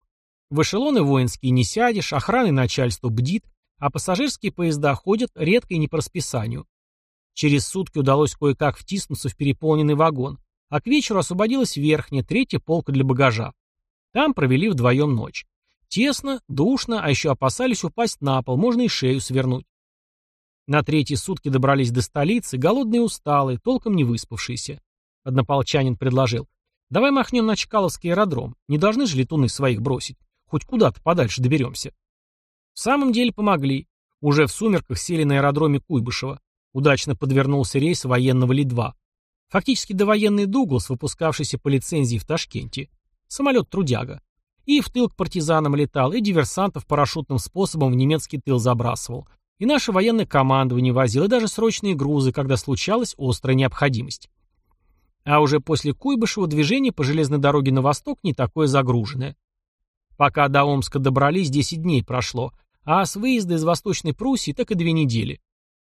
В эшелоны воинские не сядешь, охраны начальство бдит, а пассажирские поезда ходят редко и не по расписанию. Через сутки удалось кое-как втиснуться в переполненный вагон, а к вечеру освободилась верхняя, третья полка для багажа. Там провели вдвоем ночь. Тесно, душно, а еще опасались упасть на пол, можно и шею свернуть. На третьи сутки добрались до столицы, голодные и усталые, толком не выспавшиеся. Однополчанин предложил. Давай махнем на Чкаловский аэродром. Не должны же летуны своих бросить. Хоть куда-то подальше доберемся. В самом деле помогли. Уже в сумерках сели на аэродроме Куйбышева. Удачно подвернулся рейс военного Ли-2. Фактически довоенный Дуглас, выпускавшийся по лицензии в Ташкенте. Самолет «Трудяга». И в тыл к партизанам летал, и диверсантов парашютным способом в немецкий тыл забрасывал. И наше военное командование возило даже срочные грузы, когда случалась острая необходимость. А уже после Куйбышева движение по железной дороге на восток не такое загруженное. Пока до Омска добрались, 10 дней прошло, а с выезда из Восточной Пруссии так и две недели.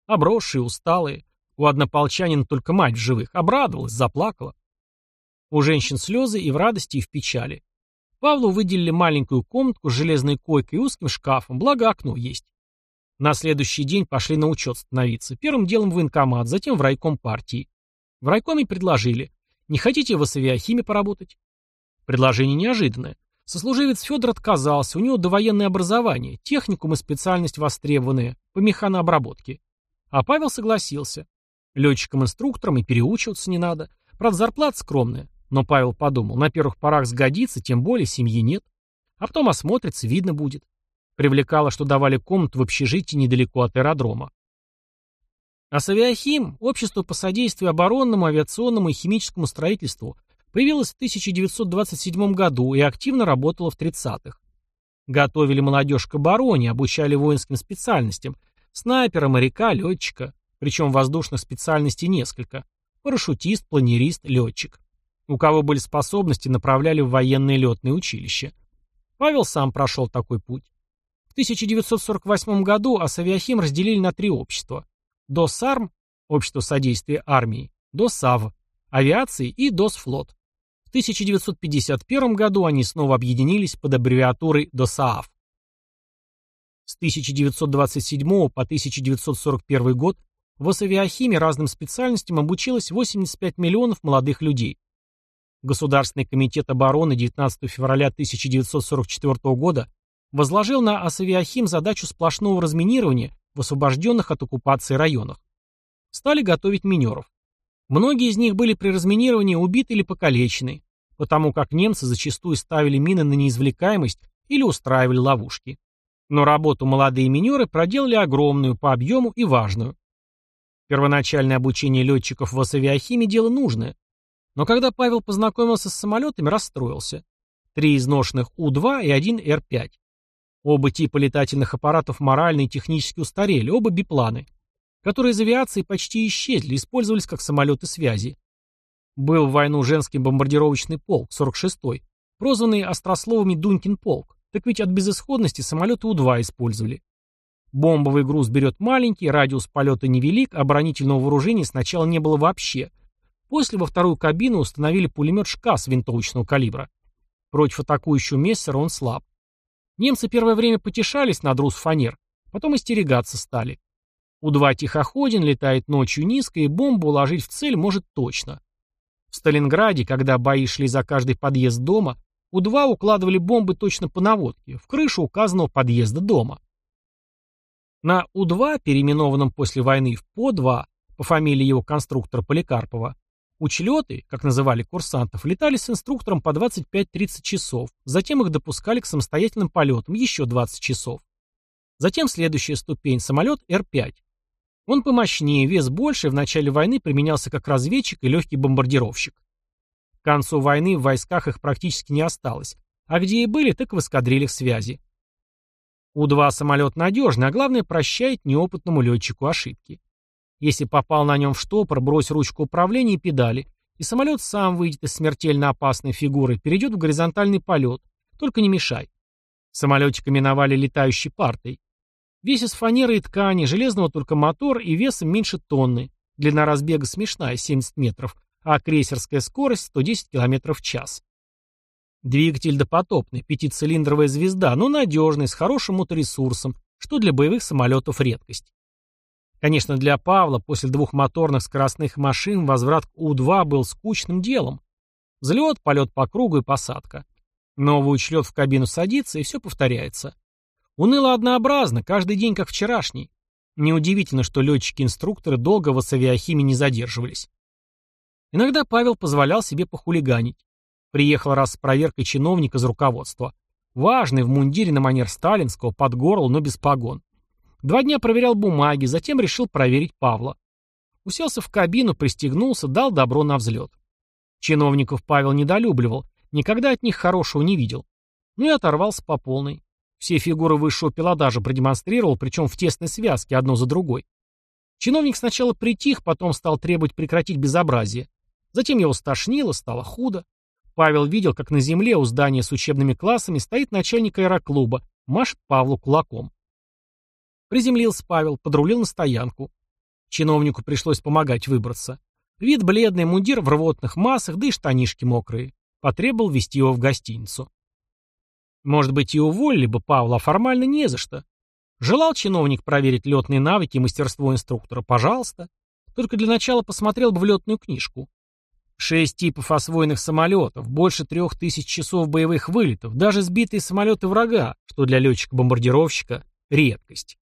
Обросшие, усталые. У однополчанина только мать в живых. Обрадовалась, заплакала. У женщин слезы и в радости, и в печали. Павлу выделили маленькую комнатку с железной койкой и узким шкафом, благо окно есть. На следующий день пошли на учет становиться. Первым делом в военкомат, затем в райком партии. В райкоме предложили. Не хотите в авиахиме поработать? Предложение неожиданное. Сослуживец Федор отказался, у него довоенное образование, техникум и специальность востребованные, по механообработке. А Павел согласился. Летчиком-инструктором и переучиваться не надо. Правда, зарплата скромная. Но Павел подумал, на первых порах сгодится, тем более семьи нет. А потом осмотрится, видно будет. Привлекало, что давали комнату в общежитии недалеко от аэродрома. А Савиахим, общество по содействию оборонному, авиационному и химическому строительству, появилось в 1927 году и активно работало в 30-х. Готовили молодежь к обороне, обучали воинским специальностям, снайпера, моряка, летчика, причем воздушных специальностей несколько, парашютист, планерист, летчик. У кого были способности, направляли в военное летное училище. Павел сам прошел такой путь. В 1948 году Асавиахим разделили на три общества. ДОСАРМ, Общество содействия армии, ДОСАВ, авиации и ДОСФлот. В 1951 году они снова объединились под аббревиатурой ДОСААФ. С 1927 по 1941 год в Осавиахиме разным специальностям обучилось 85 миллионов молодых людей. Государственный комитет обороны 19 февраля 1944 года возложил на Асавиахим задачу сплошного разминирования в освобожденных от оккупации районах. Стали готовить минеров. Многие из них были при разминировании убиты или покалечены, потому как немцы зачастую ставили мины на неизвлекаемость или устраивали ловушки. Но работу молодые минеры проделали огромную по объему и важную. Первоначальное обучение летчиков в авиахиме дело нужное. Но когда Павел познакомился с самолетами, расстроился. Три изношенных У-2 и один Р-5. Оба типа летательных аппаратов морально и технически устарели, оба бипланы, которые из авиации почти исчезли, использовались как самолеты связи. Был в войну женский бомбардировочный полк, 46-й, прозванный острословами Дункин полк, так ведь от безысходности самолеты У-2 использовали. Бомбовый груз берет маленький, радиус полета невелик, оборонительного вооружения сначала не было вообще. После во вторую кабину установили пулемет «ШКАС» винтовочного калибра. Против атакующего Мессера он слаб. Немцы первое время потешались над Русфанер, потом истерегаться стали. У-2 тихоходен, летает ночью низко, и бомбу уложить в цель может точно. В Сталинграде, когда бои шли за каждый подъезд дома, У-2 укладывали бомбы точно по наводке, в крышу указанного подъезда дома. На У-2, переименованном после войны в По-2, по фамилии его конструктора Поликарпова, Учлеты, как называли курсантов, летали с инструктором по 25-30 часов, затем их допускали к самостоятельным полетам еще 20 часов. Затем следующая ступень – самолет Р-5. Он помощнее, вес больше, в начале войны применялся как разведчик и легкий бомбардировщик. К концу войны в войсках их практически не осталось, а где и были, так в эскадрильях связи. У-2 самолет надежный, а главное прощает неопытному летчику ошибки. Если попал на нем в штопор, брось ручку управления и педали, и самолет сам выйдет из смертельно опасной фигуры, перейдет в горизонтальный полет. Только не мешай. Самолетика миновали летающей партой. Весь из фанеры и ткани, железного только мотор и весом меньше тонны. Длина разбега смешная, 70 метров, а крейсерская скорость 110 км в час. Двигатель допотопный, пятицилиндровая звезда, но надежный, с хорошим моторесурсом, что для боевых самолетов редкость. Конечно, для Павла после двух моторных скоростных машин возврат к У-2 был скучным делом. Взлет, полет по кругу и посадка. Новый учлет в кабину садится, и все повторяется. Уныло однообразно, каждый день как вчерашний. Неудивительно, что летчики-инструкторы долго в авиахиме не задерживались. Иногда Павел позволял себе похулиганить. Приехал раз с проверкой чиновник из руководства. Важный, в мундире на манер сталинского, под горло, но без погон. Два дня проверял бумаги, затем решил проверить Павла. Уселся в кабину, пристегнулся, дал добро на взлет. Чиновников Павел недолюбливал, никогда от них хорошего не видел. Ну и оторвался по полной. Все фигуры высшего пилотажа продемонстрировал, причем в тесной связке, одно за другой. Чиновник сначала притих, потом стал требовать прекратить безобразие. Затем его стошнило, стало худо. Павел видел, как на земле у здания с учебными классами стоит начальник аэроклуба, машет Павлу кулаком. Приземлился Павел, подрулил на стоянку. Чиновнику пришлось помогать выбраться. Вид бледный, мундир в рвотных массах, да и штанишки мокрые. Потребовал вести его в гостиницу. Может быть, и уволили бы Павла, а формально не за что. Желал чиновник проверить летные навыки и мастерство инструктора? Пожалуйста. Только для начала посмотрел бы в летную книжку. Шесть типов освоенных самолетов, больше трех тысяч часов боевых вылетов, даже сбитые самолеты врага, что для летчика-бомбардировщика – редкость.